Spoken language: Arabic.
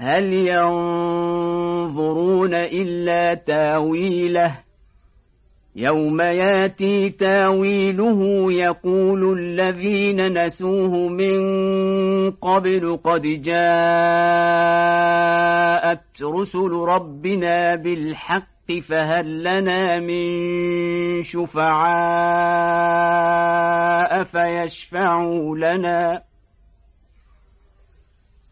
هل ينظرون إلا تاويله؟ يوم ياتي تاويله يقول الذين نسوه من قبل قد جاءت رسل ربنا بالحق فهل لنا من شفعاء فيشفعوا لنا؟